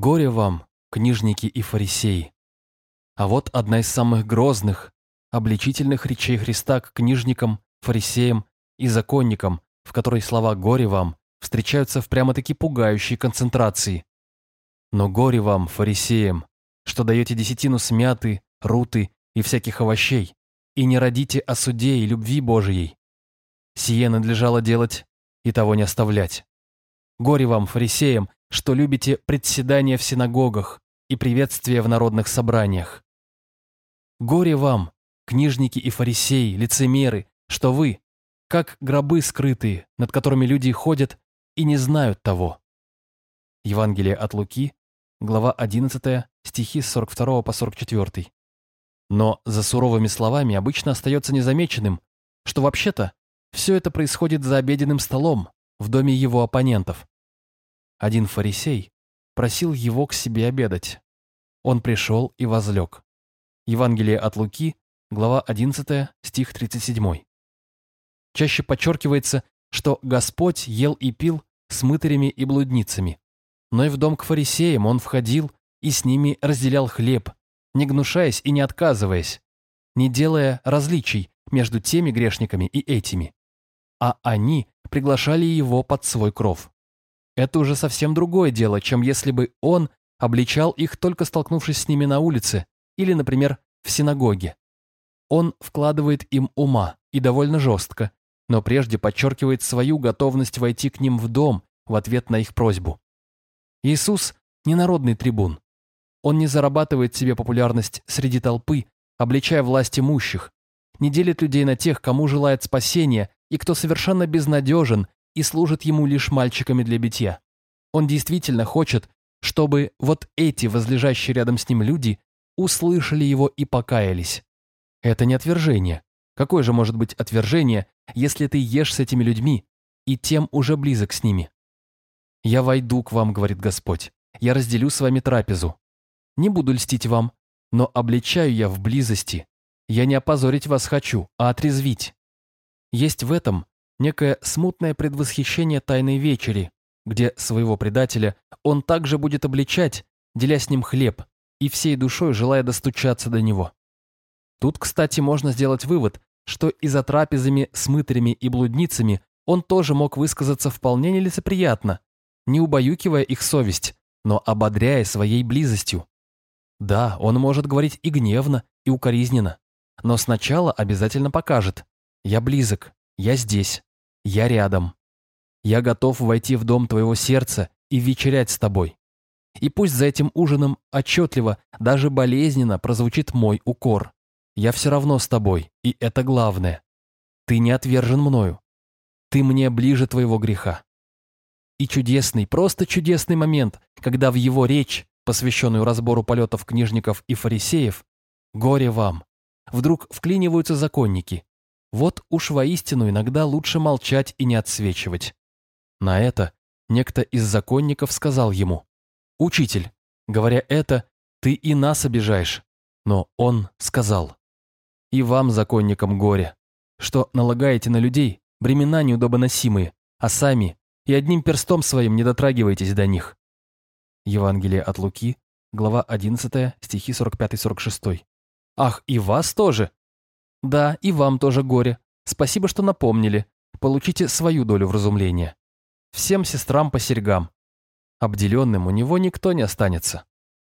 Горе вам, книжники и фарисеи. А вот одна из самых грозных, обличительных речей Христа к книжникам, фарисеям и законникам, в которой слова «горе вам» встречаются в прямо-таки пугающей концентрации. Но горе вам, фарисеям, что даете десятину смяты, руты и всяких овощей, и не родите о суде и любви Божией. Сие надлежало делать и того не оставлять. Горе вам, фарисеям, что любите председания в синагогах и приветствия в народных собраниях. Горе вам, книжники и фарисеи, лицемеры, что вы, как гробы скрытые, над которыми люди ходят и не знают того. Евангелие от Луки, глава 11, стихи с 42 по 44. Но за суровыми словами обычно остается незамеченным, что вообще-то все это происходит за обеденным столом в доме его оппонентов. Один фарисей просил его к себе обедать. Он пришел и возлег. Евангелие от Луки, глава 11, стих 37. Чаще подчеркивается, что Господь ел и пил с мытарями и блудницами. Но и в дом к фарисеям он входил и с ними разделял хлеб, не гнушаясь и не отказываясь, не делая различий между теми грешниками и этими. А они приглашали его под свой кров. Это уже совсем другое дело, чем если бы он обличал их, только столкнувшись с ними на улице или, например, в синагоге. Он вкладывает им ума, и довольно жестко, но прежде подчеркивает свою готовность войти к ним в дом в ответ на их просьбу. Иисус не народный трибун. Он не зарабатывает себе популярность среди толпы, обличая власть имущих, не делит людей на тех, кому желает спасения и кто совершенно безнадежен и служит ему лишь мальчиками для битья. Он действительно хочет, чтобы вот эти возлежащие рядом с ним люди услышали его и покаялись. Это не отвержение. Какое же может быть отвержение, если ты ешь с этими людьми и тем уже близок с ними? «Я войду к вам», — говорит Господь, — «я разделю с вами трапезу. Не буду льстить вам, но обличаю я в близости. Я не опозорить вас хочу, а отрезвить». Есть в этом некое смутное предвосхищение тайной вечери, где своего предателя он также будет обличать, деля с ним хлеб, и всей душой желая достучаться до него. Тут, кстати, можно сделать вывод, что и за трапезами с мытарями и блудницами он тоже мог высказаться вполне нелицеприятно, не убаюкивая их совесть, но ободряя своей близостью. Да, он может говорить и гневно, и укоризненно, но сначала обязательно покажет «Я близок, я здесь, я рядом. Я готов войти в дом твоего сердца и вечерять с тобой. И пусть за этим ужином отчетливо, даже болезненно прозвучит мой укор. Я все равно с тобой, и это главное. Ты не отвержен мною. Ты мне ближе твоего греха. И чудесный, просто чудесный момент, когда в его речь, посвященную разбору полетов книжников и фарисеев, «Горе вам!» вдруг вклиниваются законники. Вот уж воистину иногда лучше молчать и не отсвечивать. На это некто из законников сказал ему, «Учитель, говоря это, ты и нас обижаешь». Но он сказал, «И вам, законникам, горе, что налагаете на людей бремена неудобоносимые, а сами и одним перстом своим не дотрагиваетесь до них». Евангелие от Луки, глава 11, стихи 45-46. «Ах, и вас тоже?» «Да, и вам тоже горе. Спасибо, что напомнили. Получите свою долю вразумления. Всем сестрам по серьгам. Обделенным у него никто не останется.